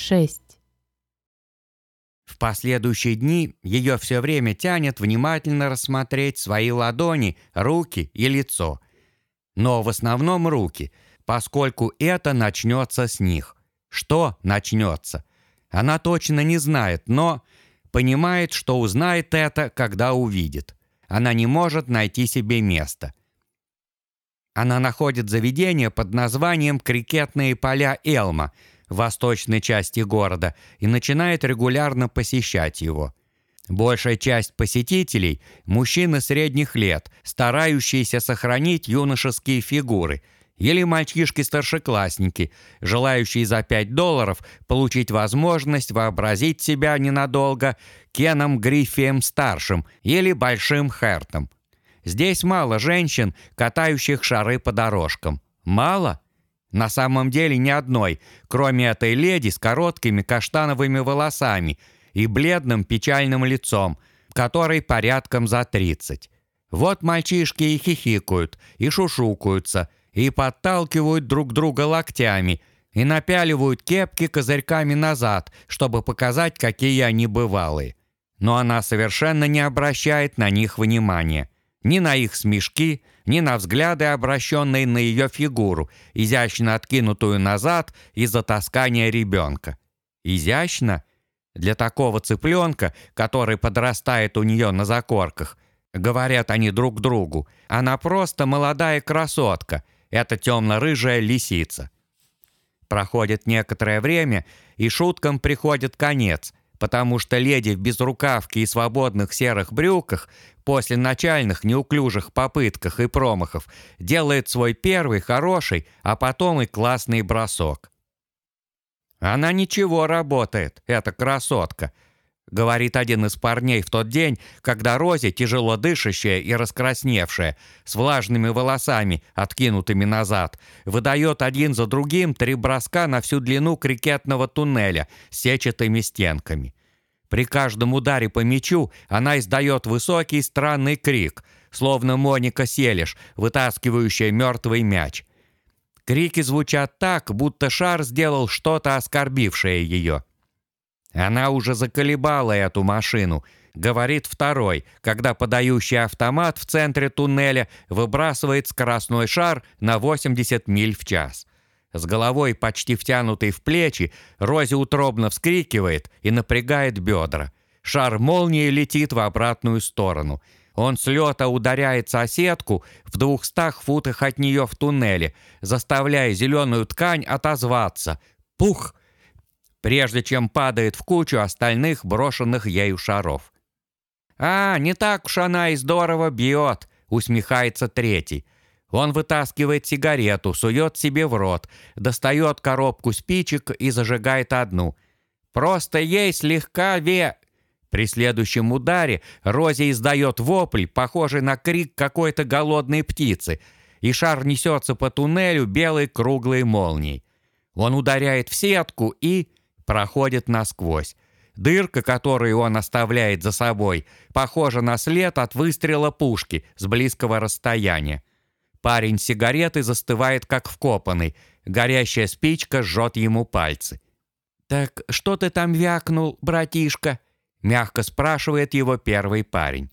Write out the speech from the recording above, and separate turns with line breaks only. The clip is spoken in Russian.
шесть.
В последующие дни ее все время тянет внимательно рассмотреть свои ладони, руки и лицо. Но в основном руки, поскольку это начнется с них. Что начнется? Она точно не знает, но понимает, что узнает это, когда увидит. Она не может найти себе места. Она находит заведение под названием «Крикетные поля Элма», восточной части города и начинает регулярно посещать его. Большая часть посетителей – мужчины средних лет, старающиеся сохранить юношеские фигуры, или мальчишки-старшеклассники, желающие за 5 долларов получить возможность вообразить себя ненадолго Кеном Гриффием-старшим или Большим Хертом. Здесь мало женщин, катающих шары по дорожкам. Мало – на самом деле ни одной, кроме этой леди с короткими каштановыми волосами и бледным печальным лицом, которой порядком за тридцать. Вот мальчишки и хихикают, и шушукаются, и подталкивают друг друга локтями, и напяливают кепки козырьками назад, чтобы показать, какие они бывалые. Но она совершенно не обращает на них внимания ни на их смешки, ни на взгляды, обращенные на ее фигуру, изящно откинутую назад из-за таскания ребенка. Изящно? Для такого цыпленка, который подрастает у нее на закорках, говорят они друг другу, она просто молодая красотка, это темно-рыжая лисица. Проходит некоторое время, и шуткам приходит конец – потому что леди в безрукавке и свободных серых брюках после начальных неуклюжих попытках и промахов делает свой первый хороший, а потом и классный бросок. «Она ничего работает, эта красотка», — говорит один из парней в тот день, когда Рози, тяжело дышащая и раскрасневшая, с влажными волосами, откинутыми назад, выдает один за другим три броска на всю длину крикетного туннеля с сетчатыми стенками. При каждом ударе по мячу она издает высокий странный крик, словно Моника Селиш, вытаскивающая мертвый мяч. Крики звучат так, будто шар сделал что-то оскорбившее ее. Она уже заколебала эту машину, говорит второй, когда подающий автомат в центре туннеля выбрасывает скоростной шар на 80 миль в час. С головой почти втянутой в плечи, Рози утробно вскрикивает и напрягает бедра. Шар молнии летит в обратную сторону. Он с лета ударяется о сетку в двухстах футах от нее в туннеле, заставляя зеленую ткань отозваться. Пух! Прежде чем падает в кучу остальных брошенных ею шаров. «А, не так уж она и здорово бьет», — усмехается третий. Он вытаскивает сигарету, сует себе в рот, достает коробку спичек и зажигает одну. «Просто ей слегка ве...» При следующем ударе Рози издает вопль, похожий на крик какой-то голодной птицы, и шар несется по туннелю белой круглой молнией. Он ударяет в сетку и проходит насквозь. Дырка, которую он оставляет за собой, похожа на след от выстрела пушки с близкого расстояния. Парень сигареты застывает как вкопанный. Горящая спичка жжет ему пальцы. «Так что ты там вякнул, братишка?» Мягко спрашивает его первый парень.